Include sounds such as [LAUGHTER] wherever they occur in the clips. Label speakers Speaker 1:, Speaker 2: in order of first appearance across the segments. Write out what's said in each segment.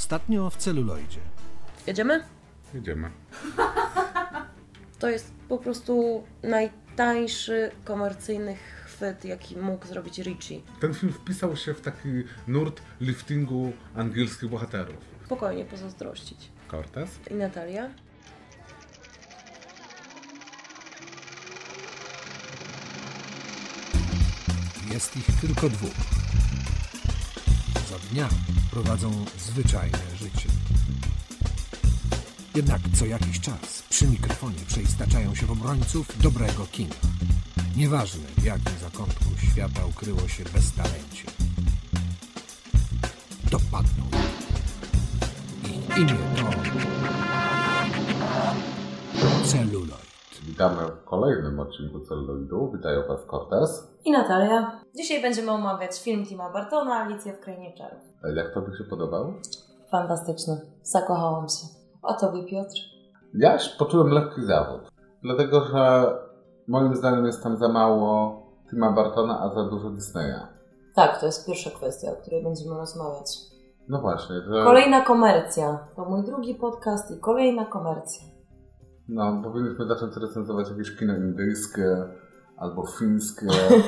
Speaker 1: Ostatnio w celuloidzie.
Speaker 2: Jedziemy?
Speaker 3: Jedziemy.
Speaker 2: To jest po prostu najtańszy komercyjny chwyt, jaki mógł zrobić Richie.
Speaker 3: Ten film wpisał się w taki nurt liftingu angielskich bohaterów.
Speaker 2: Spokojnie pozazdrościć.
Speaker 3: Cortez?
Speaker 2: I Natalia?
Speaker 1: Jest ich tylko dwóch. Za dnia prowadzą zwyczajne życie. Jednak co jakiś czas przy mikrofonie przeistaczają się w obrońców dobrego kina. Nieważne w jakim zakątku świata ukryło się beztalencie. Dopadną. I imię to... Celuloid.
Speaker 3: Witamy w kolejnym odcinku Celluloidu. Witają Was Cortez.
Speaker 2: I Natalia. Dzisiaj będziemy omawiać film Tima Bartona, Alicja w Krainie Czarów.
Speaker 3: A Jak Tobie się podobał?
Speaker 2: Fantastyczny. Zakochałam się. A Tobie, Piotr?
Speaker 3: Ja już poczułem lekki zawód. Dlatego, że moim zdaniem jest tam za mało Tima Bartona, a za dużo Disneya.
Speaker 2: Tak, to jest pierwsza kwestia, o której będziemy rozmawiać.
Speaker 3: No właśnie, że...
Speaker 2: Kolejna komercja. To mój drugi podcast i kolejna komercja.
Speaker 3: No, powinniśmy zacząć recenzować jakieś kino indyjskie albo fińskie.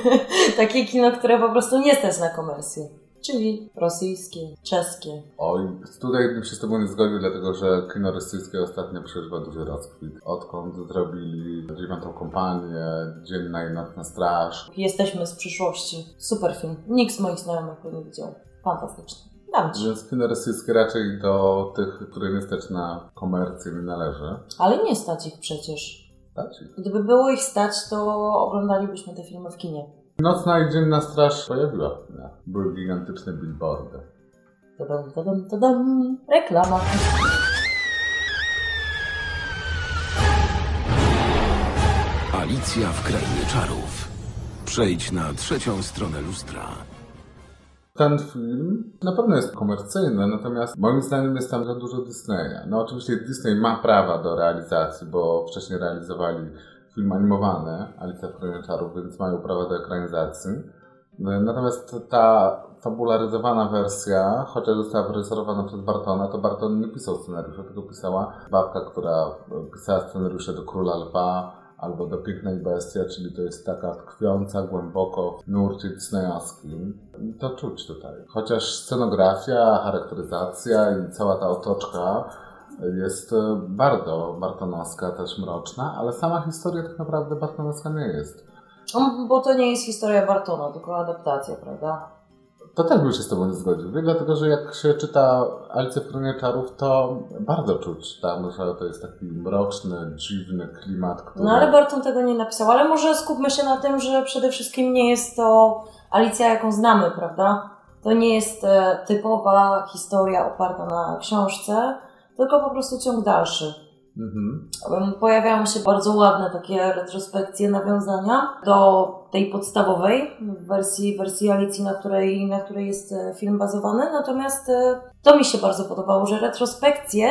Speaker 3: [LAUGHS]
Speaker 2: Takie kino, które po prostu nie stać na komercję. Czyli rosyjskie, czeskie.
Speaker 3: Oj, tutaj bym się z Tobą nie zgodził, dlatego że kino rosyjskie ostatnio przeżywa duży rozkwit. Odkąd zrobili dziewiątą kompanię, Dzienna i Nocna Straż.
Speaker 2: Jesteśmy z przyszłości. Super film. Nikt z moich znajomych go nie widział. Fantastyczny. Ci.
Speaker 3: Więc kino rosyjskie raczej do tych, które nie stać na komercję nie należy.
Speaker 2: Ale nie stać ich przecież.
Speaker 3: Tak?
Speaker 2: Gdyby było ich stać, to oglądalibyśmy te filmy w kinie.
Speaker 3: Nocna i Dzienna Straż pojawiła się. Były gigantyczne billboardy.
Speaker 2: Tadam, tadam, tadam. Reklama.
Speaker 4: Alicja w Krainie Czarów. Przejdź na trzecią stronę lustra.
Speaker 3: Ten film na pewno jest komercyjny, natomiast moim zdaniem jest tam za dużo Disneya. No oczywiście Disney ma prawa do realizacji, bo wcześniej realizowali film animowany Alicja w Krainie Czarów, więc mają prawo do ekranizacji. Natomiast ta fabularyzowana wersja, chociaż została wyreżyserowana przez Bartona, to Barton nie pisał scenariusza, tylko pisała babka, która pisała scenariusze do Króla Lwa albo do Pięknej Bestii, czyli to jest taka tkwiąca głęboko w nurcie disneyowskim. To czuć tutaj. Chociaż scenografia, charakteryzacja i cała ta otoczka jest e, bardzo bartonowska, też mroczna, ale sama historia tak naprawdę bartonowska nie jest.
Speaker 2: No, bo to nie jest historia Bartona, tylko adaptacja, prawda?
Speaker 3: To też bym się z Tobą nie zgodził, wie? dlatego że jak się czyta Alicję w Krainie Czarów, to bardzo czuć tam, że to jest taki mroczny, dziwny klimat, który...
Speaker 2: No ale Barton tego nie napisał. Ale może skupmy się na tym, że przede wszystkim nie jest to Alicja, jaką znamy, prawda? To nie jest e, typowa historia oparta na książce, tylko po prostu ciąg dalszy.
Speaker 3: Mhm.
Speaker 2: Pojawiają się bardzo ładne takie retrospekcje, nawiązania do tej podstawowej wersji, wersji Alicji, na której, na której jest e, film bazowany. Natomiast e, to mi się bardzo podobało, że retrospekcje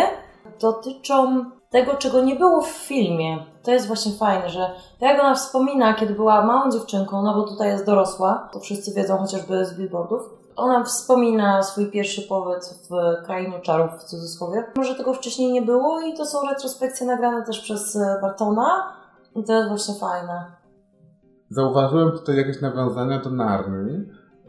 Speaker 2: dotyczą tego, czego nie było w filmie. To jest właśnie fajne, że tak jak ona wspomina, kiedy była małą dziewczynką, no bo tutaj jest dorosła, to wszyscy wiedzą chociażby z billboardów, ona wspomina swój pierwszy pobyt w Krainie Czarów, w cudzysłowie. Może tego wcześniej nie było i to są retrospekcje nagrane też przez e, Bartona i to jest właśnie fajne.
Speaker 3: Zauważyłem tutaj jakieś nawiązania do Narni,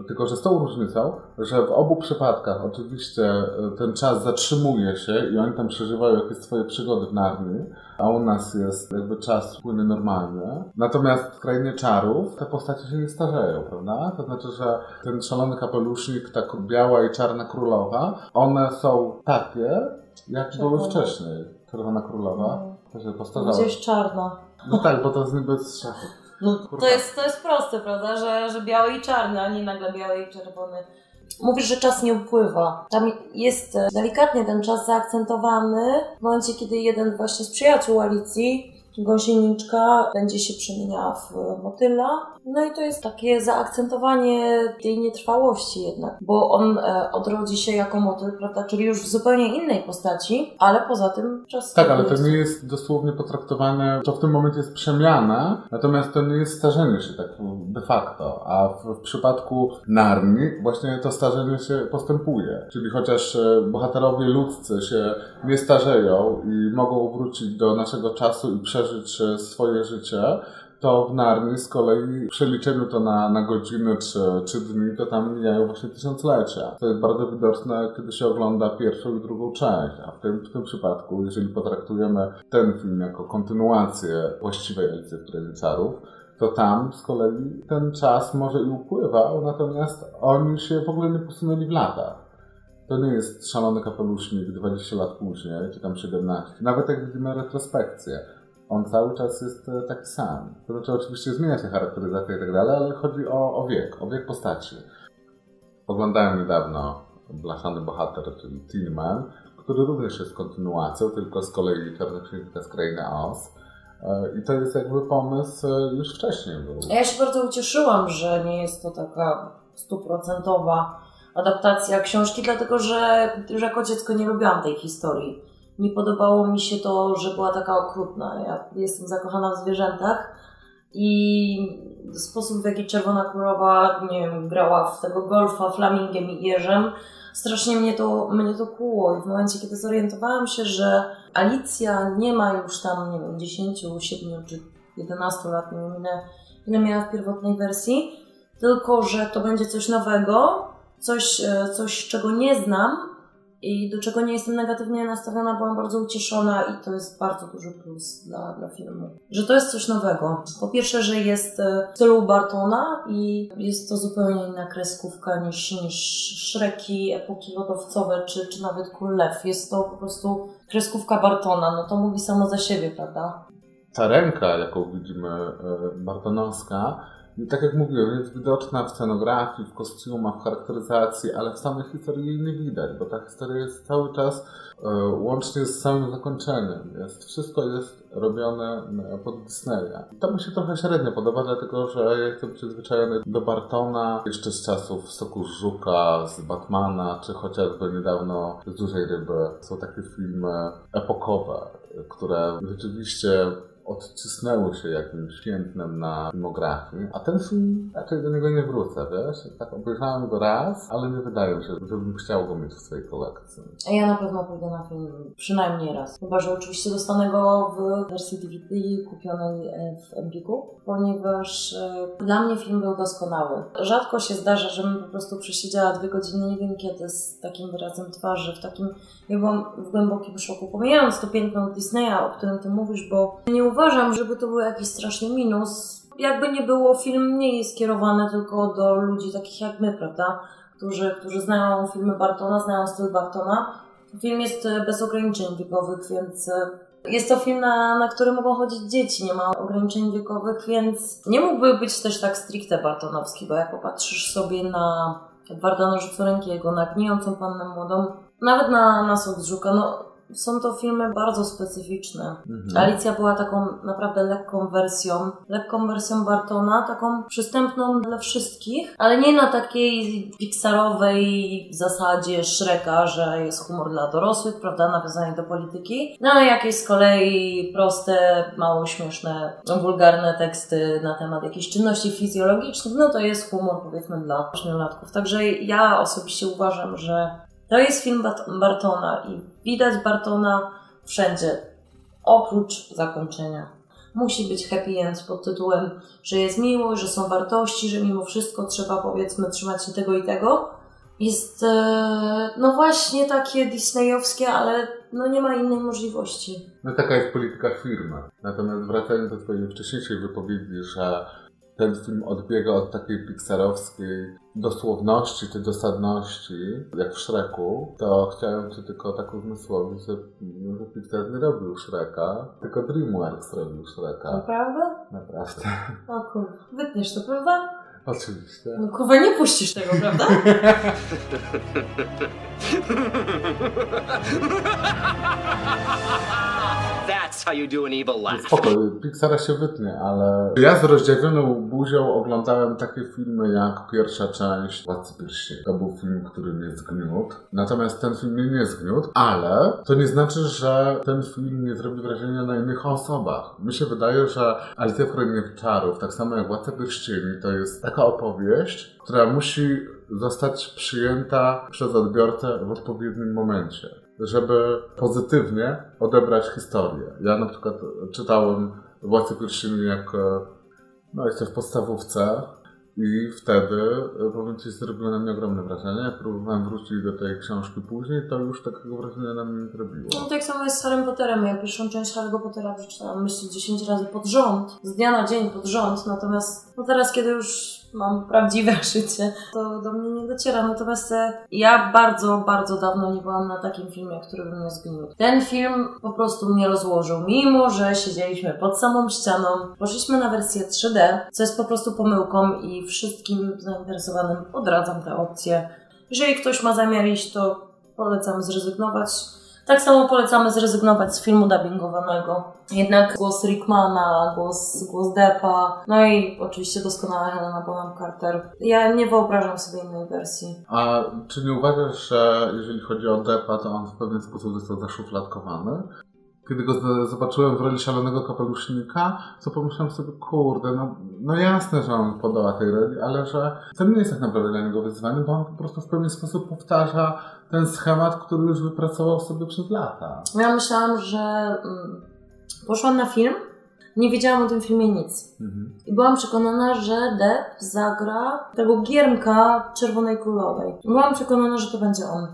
Speaker 3: tylko że z tą różnicą, że w obu przypadkach oczywiście e, ten czas zatrzymuje się i oni tam przeżywają jakieś swoje przygody w Narni, a u nas jest jakby czas płynie normalnie. Natomiast w Krainie Czarów te postacie się nie starzeją, prawda? To znaczy, że ten szalony kapelusznik, ta biała i czarna królowa, one są takie, jak były
Speaker 2: Czerwone.
Speaker 3: wcześniej. Czerwona królowa, to się.
Speaker 2: Gdzieś czarna.
Speaker 3: No tak, bo to jest niby z szafy.
Speaker 2: No,
Speaker 3: Kurwa.
Speaker 2: to, jest, to jest proste, prawda? Że, że biały i czarny, a nie nagle biały i czerwony. Mówisz, że czas nie upływa. Tam jest e, delikatnie ten czas zaakcentowany w momencie, kiedy jeden właśnie z przyjaciół Alicji Gąsieniczka będzie się przemieniała w motyla. No i to jest takie zaakcentowanie tej nietrwałości jednak, bo on e, odrodzi się jako motyl, prawda, czyli już w zupełnie innej postaci, ale poza tym czas...
Speaker 3: Tak, ale to nie jest dosłownie potraktowane, to w tym momencie jest przemiana, natomiast to nie jest starzenie się tak de facto, a w, w przypadku Narni właśnie to starzenie się postępuje, czyli chociaż e, bohaterowie ludzcy się nie starzeją i mogą wrócić do naszego czasu i przeżyć e, swoje życie, to w Narni z kolei w przeliczeniu to na, na godziny czy, czy dni, to tam mijają właśnie tysiąclecia. To jest bardzo widoczne, kiedy się ogląda pierwszą i drugą część, a w tym, w tym przypadku, jeżeli potraktujemy ten film jako kontynuację właściwej Alicji w Czarów, to tam z kolei ten czas może i upływał, natomiast oni się w ogóle nie posunęli w latach. To nie jest szalony kapelusznik 20 lat później, czy tam 17. Nawet jak widzimy retrospekcję, on cały czas jest e, taki sam. To znaczy oczywiście zmienia się charakteryzacja i tak dalej, ale chodzi o, o wiek, o wiek postaci. Oglądałem niedawno Blaszany Bohater, czyli Tin Man, który również jest kontynuacją, tylko z kolei Czarnoksiężnika z Krainy Oz. E, I to jest jakby pomysł e, już wcześniej był.
Speaker 2: Ja się bardzo ucieszyłam, że nie jest to taka stuprocentowa adaptacja książki, dlatego że już jako dziecko nie lubiłam tej historii. Nie podobało mi się to, że była taka okrutna. Ja jestem zakochana w zwierzętach i sposób, w jaki Czerwona Królowa, nie wiem, grała w tego golfa flamingiem i jeżem, strasznie mnie to, mnie to kłuło. I w momencie, kiedy zorientowałam się, że Alicja nie ma już tam, nie wiem, 10, 7 czy 11 lat, nie wiem ile, ile miała w pierwotnej wersji, tylko że to będzie coś nowego, coś, e, coś czego nie znam, i do czego nie jestem negatywnie nastawiona, byłam bardzo ucieszona i to jest bardzo duży plus dla, dla filmu. Że to jest coś nowego. Po pierwsze, że jest e, w stylu Bartona i jest to zupełnie inna kreskówka niż, niż Szreki, epoki lodowcowe czy, czy nawet Król Lew. Jest to po prostu kreskówka Bartona, no to mówi samo za siebie, prawda?
Speaker 3: Ta ręka, jaką widzimy, e, Bartonowska, tak jak mówiłem, jest widoczna w scenografii, w kostiumach, w charakteryzacji, ale w samej historii jej nie widać, bo ta historia jest cały czas e, łącznie z samym zakończeniem. Jest, wszystko jest robione e, pod Disneya. To mi się trochę średnio podoba, dlatego że ja jestem przyzwyczajony do Bartona jeszcze z czasów Soku Żuka, z Batmana, czy chociażby niedawno z Dużej Ryby. Są takie filmy epokowe, które rzeczywiście odcisnęło się jakimś piętnem na filmografii, a ten film raczej do niego nie wrócę, wiesz? Tak obejrzałem go raz, ale nie wydaje mi się, żebym chciał go mieć w swojej kolekcji.
Speaker 2: Ja na pewno pójdę na film przynajmniej raz. Chyba, że oczywiście dostanę go w wersji DVD kupionej e, w Empiku, ponieważ e, dla mnie film był doskonały. Rzadko się zdarza, żebym po prostu przesiedziała dwie godziny, nie wiem kiedy, z takim wyrazem twarzy, w takim, ja byłam w głębokim szoku. Pomijając to piękno Disneya, o którym ty mówisz, bo nie uważam, żeby to był jakiś straszny minus. Jakby nie było, film nie jest skierowany tylko do ludzi takich jak my, prawda? Którzy, którzy znają filmy Bartona, znają styl Bartona. Film jest e, bez ograniczeń wiekowych, więc e, jest to film, na, na który mogą chodzić dzieci, nie ma ograniczeń wiekowych, więc nie mógłby być też tak stricte bartonowski, bo jak popatrzysz sobie na Edwarda Nożycorękiego, na Gnijącą Pannę Młodą, nawet na, na Sok z Żuka, no są to filmy bardzo specyficzne.
Speaker 3: Mhm.
Speaker 2: Alicja była taką naprawdę lekką wersją, lekką wersją Bartona, taką przystępną dla wszystkich, ale nie na takiej pixarowej zasadzie Shreka, że jest humor dla dorosłych, prawda, nawiązanie do polityki, no ale jakieś z kolei proste, mało śmieszne, wulgarne teksty na temat jakichś czynności fizjologicznych, no to jest humor powiedzmy dla ośmiolatków. Także ja osobiście uważam, że to jest film Bart- Bartona i widać Bartona wszędzie, oprócz zakończenia. Musi być happy end pod tytułem, że jest miłość, że są wartości, że mimo wszystko trzeba powiedzmy trzymać się tego i tego. Jest e, no właśnie takie disneyowskie, ale no nie ma innej możliwości.
Speaker 3: No taka jest polityka firmy. Natomiast wracając do twojej wcześniejszej wypowiedzi, że ten film odbiega od takiej pixarowskiej dosłowności czy dosadności, jak w Shreku, to chciałem Ci tylko tak uzmysłowić, że, że Pixar nie robił Shreka, tylko DreamWorks robił Shreka.
Speaker 2: Naprawdę?
Speaker 3: Naprawdę.
Speaker 2: O kurwa, wytniesz to, prawda?
Speaker 3: Oczywiście.
Speaker 2: No kurwa, nie puścisz tego, prawda? [LAUGHS]
Speaker 5: That's how you do an evil laugh.
Speaker 3: Spoko, Pixara się wytnie, ale ja z rozdziawioną buzią oglądałem takie filmy jak pierwsza część Władcy Pierścieni. To był film, który mnie zgniótł. Natomiast ten film mnie nie zgniótł, ale to nie znaczy, że ten film nie zrobi wrażenia na innych osobach. Mi się wydaje, że Alicja w Krainie Czarów, tak samo jak Władca Pierścieni, to jest taka opowieść, która musi zostać przyjęta przez odbiorcę w odpowiednim momencie żeby pozytywnie odebrać historię. Ja na przykład czytałem Władcę Pierścieni jak e, no, jestem w podstawówce i wtedy, e, powiem Ci, zrobiło na mnie ogromne wrażenie. Jak próbowałem wrócić do tej książki później, to już takiego wrażenia na mnie nie zrobiło.
Speaker 2: No tak samo jest z Harrym Potterem. Ja pierwszą część Harry'ego Pottera przeczytałam, myślę, 10 razy pod rząd, z dnia na dzień pod rząd, natomiast no teraz, kiedy już mam prawdziwe [LAUGHS] życie, to do mnie nie dociera. Natomiast e, ja bardzo, bardzo dawno nie byłam na takim filmie, który by mnie zgniótł. Ten film po prostu mnie rozłożył, mimo że siedzieliśmy pod samą ścianą, poszliśmy na wersję 3D, co jest po prostu pomyłką i wszystkim zainteresowanym odradzam tę opcję. Jeżeli ktoś ma zamiar iść, to polecam zrezygnować. Tak samo polecamy zrezygnować z filmu dubbingowanego. Jednak głos Rickmana, głos, głos Deppa, no i oczywiście doskonała Helena Bonham Carter. Ja nie wyobrażam sobie innej wersji.
Speaker 3: A czy nie uważasz, że jeżeli chodzi o Deppa, to on w pewien sposób został zaszufladkowany? Kiedy go zobaczyłem w roli szalonego kapelusznika, to pomyślałem sobie, kurde, no, no jasne, że on podoła tej roli, ale że to nie jest tak naprawdę dla niego wyzwanie, bo on po prostu w pewien sposób powtarza ten schemat, który już wypracował sobie przez lata.
Speaker 2: Ja myślałam, że mm, poszłam na film, nie wiedziałam o tym filmie nic.
Speaker 3: Mhm.
Speaker 2: I byłam przekonana, że Depp zagra tego giermka Czerwonej Królowej. Byłam przekonana, że to będzie on.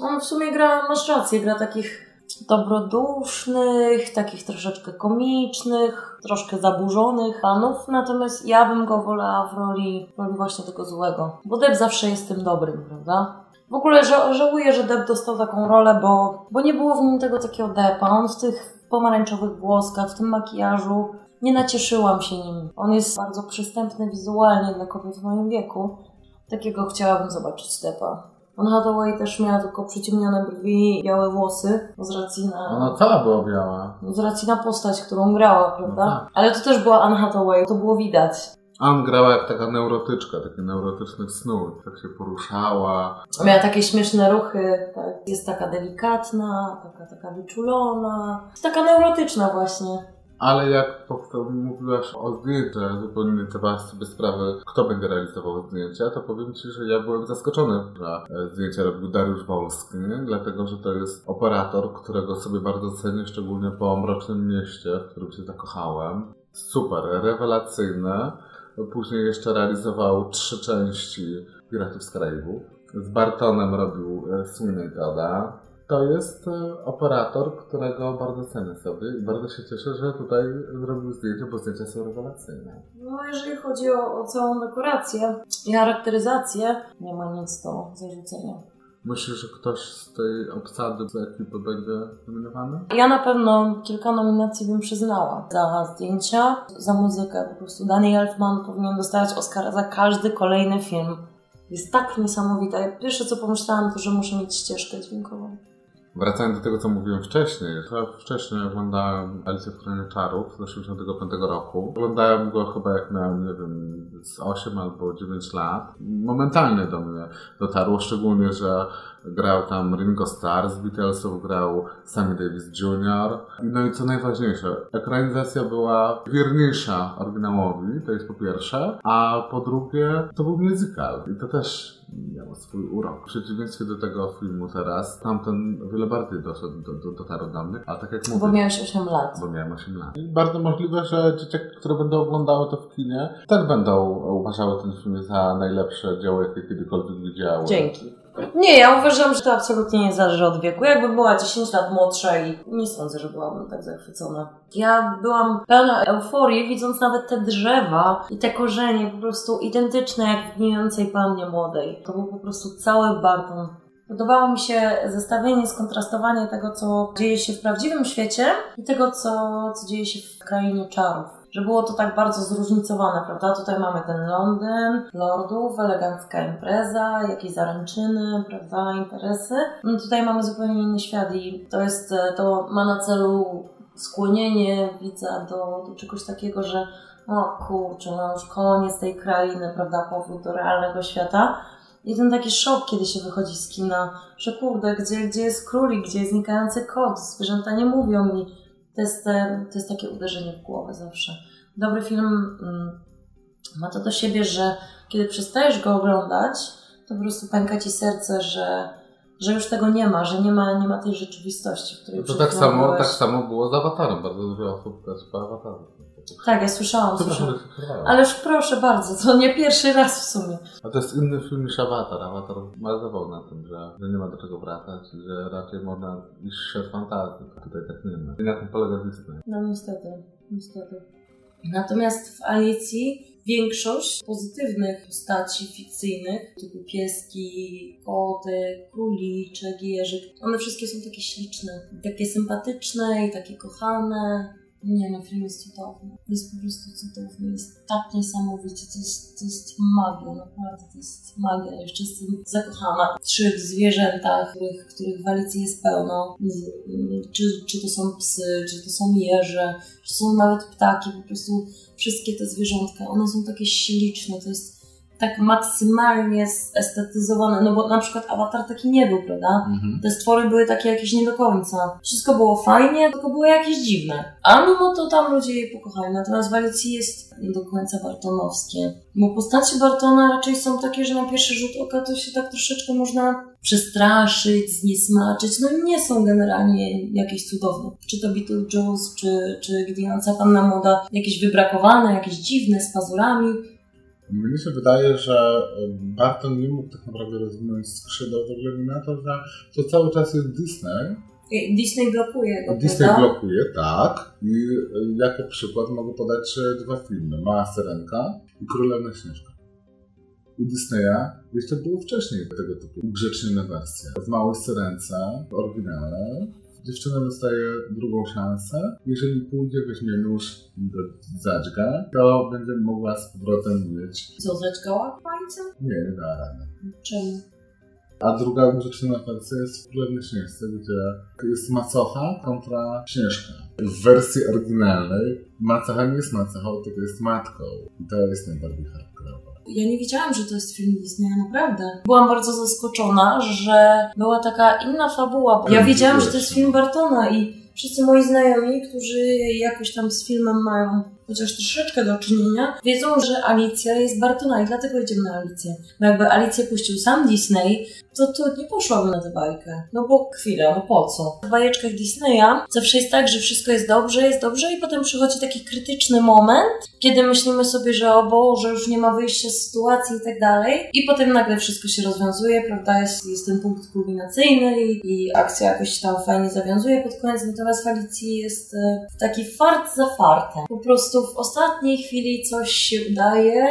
Speaker 2: On w sumie gra, masz rację, gra takich dobrodusznych, takich troszeczkę komicznych, troszkę zaburzonych panów, natomiast ja bym go wolała w roli, w roli właśnie tego złego. Bo Depp zawsze jest tym dobrym, prawda? W ogóle ża- żałuję, że Depp dostał taką rolę, bo, bo nie było w nim tego takiego Deppa. On w tych pomarańczowych włoskach, w tym makijażu, nie nacieszyłam się nim. On jest bardzo przystępny wizualnie dla kobiet w moim wieku. Takiego chciałabym zobaczyć Deppa. On Hathaway też miała tylko przyciemnione brwi, białe włosy, z racji na...
Speaker 3: Ona cała była biała.
Speaker 2: Z racji na postać, którą grała, prawda?
Speaker 3: No tak.
Speaker 2: Ale to też była Anne Hathaway, to było widać.
Speaker 3: A on grała jak taka neurotyczka, taki neurotyczny snur. Tak się poruszała.
Speaker 2: Miała takie śmieszne ruchy, tak? jest taka delikatna, taka, taka wyczulona, taka neurotyczna właśnie.
Speaker 3: Ale jak mówiłaś o zdjęciu, zupełnie nie zdawałaś sobie sprawy, kto będzie realizował zdjęcia, to powiem Ci, że ja byłem zaskoczony, że e, zdjęcia robił Dariusz Wolski, dlatego że to jest operator, którego sobie bardzo cenię, szczególnie po Mrocznym Mieście, w którym się zakochałem. Super, rewelacyjne. Później jeszcze realizował trzy części Piratów z Karaibów. Z Bartonem robił e, Sweeney Toda. To jest e, operator, którego bardzo cenię sobie i bardzo się cieszę, że tutaj zrobił zdjęcia, bo zdjęcia są rewelacyjne.
Speaker 2: No, jeżeli chodzi o, o całą dekorację i charakteryzację, nie ma nic do zarzucenia.
Speaker 3: Myślisz, że ktoś z tej obsady, z ekipy będzie nominowany?
Speaker 2: Ja na pewno kilka nominacji bym przyznała. Za zdjęcia, za muzykę. Po prostu Danny Elfman powinien dostawać Oscara za każdy kolejny film. Jest tak niesamowita. Ja Pierwsze co pomyślałam to, że muszę mieć ścieżkę dźwiękową.
Speaker 3: Wracając do tego, co mówiłem wcześniej, to wcześniej oglądałem Alicję w Krainie Czarów z 1985 roku. Oglądałem go chyba jak miałem, nie wiem, z 8 albo 9 lat. Momentalnie do mnie dotarło, szczególnie, że grał tam Ringo Starr z Beatlesów, grał Sammy Davis Jr. No i co najważniejsze, ekranizacja była wierniejsza oryginałowi, to jest po pierwsze, a po drugie to był musical i to też miało swój urok. W przeciwieństwie do tego filmu teraz, tamten wiele bardziej doszedł, do, do, dotarł do mnie, a tak jak mówię,
Speaker 2: Bo miałeś 8 lat.
Speaker 3: bo miałem 8 lat. I bardzo możliwe, że dzieciaki, które będą oglądały to w kinie, też będą uważały ten film za najlepsze dzieło, jakie kiedykolwiek widziały.
Speaker 2: Dzięki. Nie, ja uważam, że to absolutnie nie zależy od wieku. Jakbym była 10 lat młodsza i nie sądzę, że byłabym tak zachwycona. Ja byłam pełna euforii, widząc nawet te drzewa i te korzenie po prostu identyczne jak w gnijącej pannie młodej. To był po prostu cały Barton. Podobało mi się zestawienie, skontrastowanie tego, co dzieje się w prawdziwym świecie i tego, co, co dzieje się w krainie czarów. Że było to tak bardzo zróżnicowane, prawda? Tutaj mamy ten Londyn, lordów, elegancka impreza, jakieś zaręczyny, prawda, interesy. No tutaj mamy zupełnie inny świat i to jest, e, to ma na celu skłonienie widza do, do czegoś takiego, że o kurczę, no już koniec tej krainy, prawda, powrót do realnego świata. I ten taki szok, kiedy się wychodzi z kina, że kurde, gdzie, gdzie jest królik, gdzie jest znikający kot, zwierzęta nie mówią mi. To jest, to jest takie uderzenie w głowę zawsze. Dobry film mm, ma to do siebie, że kiedy przestajesz go oglądać, to po prostu pęka ci serce, że, że już tego nie ma, że nie ma, nie ma tej rzeczywistości, w której
Speaker 6: No To tak samo,
Speaker 2: byłeś.
Speaker 6: tak samo było z awatarem. Bardzo dużo osób też po awatarze.
Speaker 2: Tak, ja słyszałam, słyszałam. Ależ proszę bardzo, to nie pierwszy raz w sumie.
Speaker 6: A to jest inny film niż Avatar. Avatar bazował na tym, że, że nie ma do czego wracać, że raczej można iść w świat fantazji. Tutaj tak nie ma. I na tym polega Disney.
Speaker 2: No niestety, niestety. Natomiast w Alicji większość pozytywnych postaci fikcyjnych, typu pieski, koty, króliczek, jeżyk, one wszystkie są takie śliczne, takie sympatyczne i takie kochane. Nie no, film jest cudowny. Jest po prostu cudowny. Jest tak niesamowicie. To jest, to jest magia, naprawdę. To jest magia. Jeszcze jestem zakochana w trzech zwierzętach, których, których w Alicji jest pełno. Czy, czy to są psy, czy to są jeże, czy są nawet ptaki. Po prostu wszystkie te zwierzątka, one są takie śliczne. To jest tak maksymalnie estetyzowane. No bo na przykład awatar taki nie był, prawda?
Speaker 6: Mhm.
Speaker 2: te stwory były takie jakieś nie do końca. Wszystko było fajnie, tylko były jakieś dziwne. A mimo to tam ludzie je pokochali. Natomiast w Alicji jest nie do końca bartonowskie. Bo postacie Bartona raczej są takie, że na pierwszy rzut oka to się tak troszeczkę można przestraszyć, zniesmaczyć. No nie są generalnie jakieś cudowne. Czy to Beetlejuice, czy, czy Gideonca Panna Młoda, jakieś wybrakowane, jakieś dziwne, z pazurami.
Speaker 3: Mnie się wydaje, że Barton nie mógł tak naprawdę rozwinąć skrzydeł ze względu na to, że to cały czas jest Disney.
Speaker 2: Disney blokuje go,
Speaker 3: Disney
Speaker 2: prawda?
Speaker 3: blokuje, tak. I y, jako przykład mogę podać e, dwa filmy. Mała Syrenka i Królewna Śnieżka. U Disneya jeszcze było wcześniej tego typu ugrzecznione wersje. W Małej Syrence, w oryginale, dziewczyna dostaje drugą szansę. Jeżeli pójdzie, weźmie nóż do zadźga, to będzie mogła z powrotem mieć...
Speaker 2: Co, zaćgała palcem?
Speaker 3: Nie, nie da rady.
Speaker 2: Czemu?
Speaker 3: A druga ugrzeczniona wersja jest w Królewnej Śnieżce, gdzie jest macocha kontra Śnieżka. W wersji oryginalnej macocha nie jest macochą, tylko jest matką. I to jest najbardziej hardkorowe.
Speaker 2: Ja nie wiedziałam, że to jest film Disneya, naprawdę. Byłam bardzo zaskoczona, że była taka inna fabuła. Ja wiedziałam, że to jest film Bartona i wszyscy moi znajomi, którzy jakoś tam z filmem mają chociaż troszeczkę do czynienia, wiedzą, że Alicja jest Bartona i dlatego idziemy na Alicję. Bo jakby Alicję puścił sam Disney, to to nie poszłabym na tę bajkę. No bo chwilę, no po co? W bajeczkach Disneya zawsze jest tak, że wszystko jest dobrze, jest dobrze i potem przychodzi taki krytyczny moment, kiedy myślimy sobie, że o Boże, już nie ma wyjścia z sytuacji i tak dalej. I potem nagle wszystko się rozwiązuje, prawda? Jest, jest ten punkt kulminacyjny i, i akcja jakoś tam fajnie zawiązuje pod koniec. Natomiast w Alicji jest e, taki fart za fartem. Po prostu w ostatniej chwili coś się udaje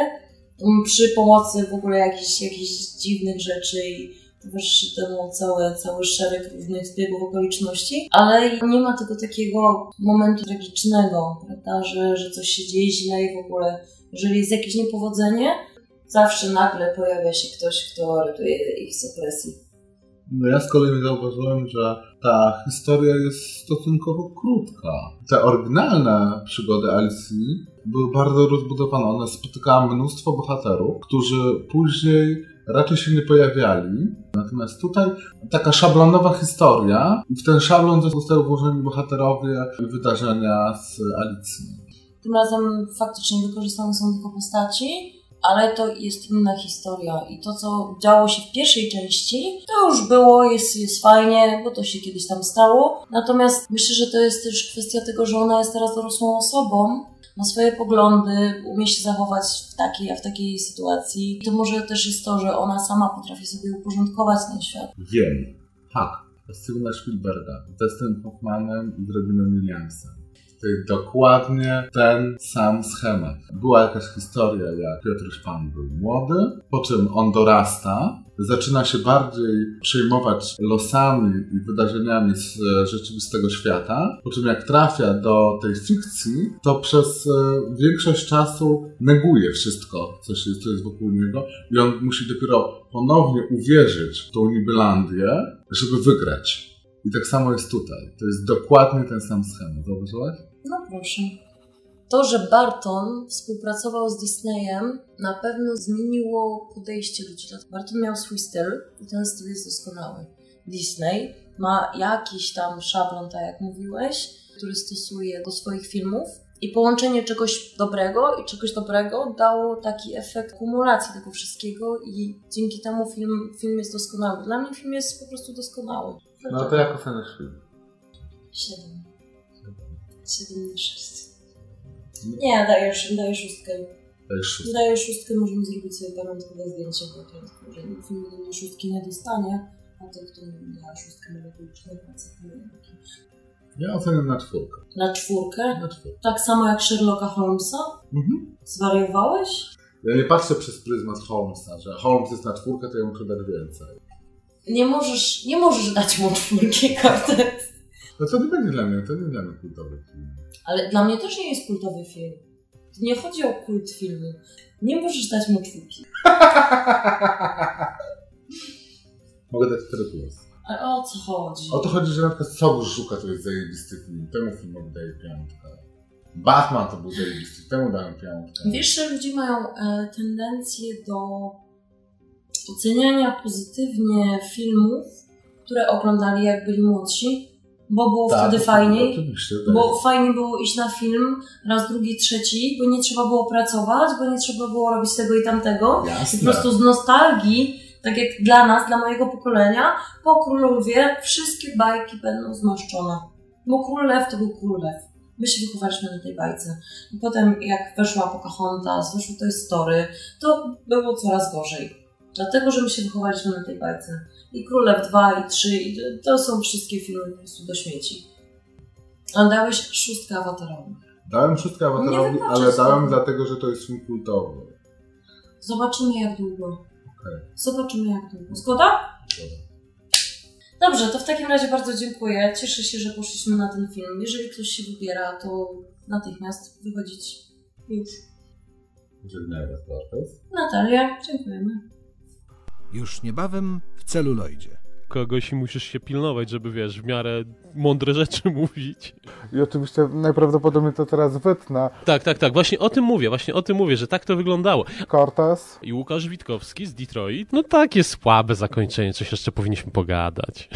Speaker 2: m, przy pomocy w ogóle jakichś, jakichś dziwnych rzeczy i towarzyszy temu cały, cały szereg różnych zbiegów okoliczności, ale nie ma tego takiego momentu tragicznego, prawda, że, że coś się dzieje źle i w ogóle, jeżeli jest jakieś niepowodzenie, zawsze nagle pojawia się ktoś, kto ratuje ich z opresji.
Speaker 3: No ja z kolei zauważyłem, że ta historia jest stosunkowo krótka. Te oryginalne przygody Alicji były bardzo rozbudowane. Ona spotykała mnóstwo bohaterów, którzy później raczej się nie pojawiali. Natomiast tutaj taka szablonowa historia w ten szablon zostały włożeni bohaterowie wydarzenia z Alicji.
Speaker 2: Tym razem faktycznie wykorzystane są tylko postaci, ale to jest inna historia. I to, co działo się w pierwszej części, to już było, jest, jest fajnie, bo to się kiedyś tam stało. Natomiast myślę, że to jest też kwestia tego, że ona jest teraz dorosłą osobą, ma swoje poglądy, umie się zachować w takiej, a w takiej sytuacji. To może też jest to, że ona sama potrafi sobie uporządkować ten świat.
Speaker 3: Wiem. Tak. Stevena Spielberga. Z Dustin Hoffmanem i z Robinem Williamsem. Dokładnie ten sam schemat. Była jakaś historia, jak Piotr Szpan był młody, po czym on dorasta, zaczyna się bardziej przejmować losami i wydarzeniami z e, rzeczywistego świata, po czym jak trafia do tej fikcji, to przez e, większość czasu neguje wszystko, co, się, co jest wokół niego i on musi dopiero ponownie uwierzyć w tą Nibylandię, żeby wygrać. I tak samo jest tutaj. To jest dokładnie ten sam schemat. Zauważyłaś?
Speaker 2: No proszę. To, że Barton współpracował z Disneyem, na pewno zmieniło podejście ludzi. Barton miał swój styl i ten styl jest doskonały. Disney ma jakiś tam szablon, tak jak mówiłeś, który stosuje do swoich filmów. I połączenie czegoś dobrego i czegoś dobrego dało taki efekt kumulacji tego wszystkiego i dzięki temu film, film jest doskonały. Dla mnie film jest po prostu doskonały.
Speaker 7: No to jak oceniasz film?
Speaker 2: 7. 7 na 6. Nie, daję, daję szóstkę.
Speaker 3: To jest szóstka.
Speaker 2: Daję szóstkę, możemy zrobić sobie pamiątkowe zdjęcie, to jest że film mnie szóstki nie dostanie, a ten, kto da szóstkę, może pójść na pracę.
Speaker 3: Ja oceniam na czwórkę.
Speaker 2: Na czwórkę?
Speaker 3: Na czwórkę.
Speaker 2: Tak samo jak Sherlocka Holmesa?
Speaker 3: Mhm.
Speaker 2: Zwariowałeś?
Speaker 3: Ja nie patrzę przez pryzmat Holmesa, że Holmes jest na czwórkę, to ja muszę dać więcej.
Speaker 2: Nie możesz, nie możesz dać mu czwórki, [LAUGHS] Cortez.
Speaker 3: No to nie będzie dla mnie, to nie dla mnie kultowy film.
Speaker 2: Ale dla mnie też nie jest kultowy film. To nie chodzi o kult filmu. Nie możesz dać mu czwórki. [LAUGHS]
Speaker 3: Mogę dać 4 plus.
Speaker 2: Ale o co chodzi?
Speaker 3: O to chodzi, że na przykład Sobusz Żuka to jest zajebisty film, temu filmowi daję piątkę. Batman to był zajebisty, temu dałem piątkę.
Speaker 2: Wiesz, że ludzie mają e, tendencję do oceniania pozytywnie filmów, które oglądali jak byli młodsi, bo było
Speaker 3: Tak,
Speaker 2: wtedy fajniej.
Speaker 3: Oczywiście,
Speaker 2: Bo fajnie było iść na film raz, drugi, trzeci, bo nie trzeba było pracować, bo nie trzeba było robić tego i tamtego. I
Speaker 3: Jasne.
Speaker 2: po prostu z nostalgii, tak jak dla nas, dla mojego pokolenia, po królowie wszystkie bajki będą zmarszczone. Bo król lew to był król lew. My się wychowaliśmy na tej bajce. I potem jak weszła Pocahontas, weszło Toy Story, to było coraz gorzej. Dlatego, że my się wychowaliśmy na tej bajce. I Królew 2 i 3, i to- są wszystkie filmy po prostu do śmieci. A dałeś szóstkę awatarowi.
Speaker 3: Dałem szóstkę
Speaker 2: Nie
Speaker 3: awatarowi, ale dałem
Speaker 2: tego.
Speaker 3: dlatego, że to jest film kultowy.
Speaker 2: Zobaczymy jak długo.
Speaker 3: Okej.
Speaker 2: Zobaczymy jak długo. Zgoda? Dobrze, to w takim razie bardzo dziękuję. Cieszę się, że poszliśmy na ten film. Jeżeli ktoś się wybiera, to natychmiast wychodzić już.
Speaker 3: Żegnaj was.
Speaker 2: Natalia, dziękujemy.
Speaker 1: Już niebawem w celuloidzie.
Speaker 8: Kogoś i musisz się pilnować, żeby wiesz, w miarę mądre rzeczy [LAUGHS] mówić.
Speaker 9: I oczywiście najprawdopodobniej to teraz wytnę.
Speaker 8: Tak, tak, tak, właśnie o tym mówię, właśnie o tym mówię, że tak to wyglądało.
Speaker 9: Cortez.
Speaker 8: I Łukasz Witkowski z Detroit, no takie słabe zakończenie, coś jeszcze powinniśmy pogadać.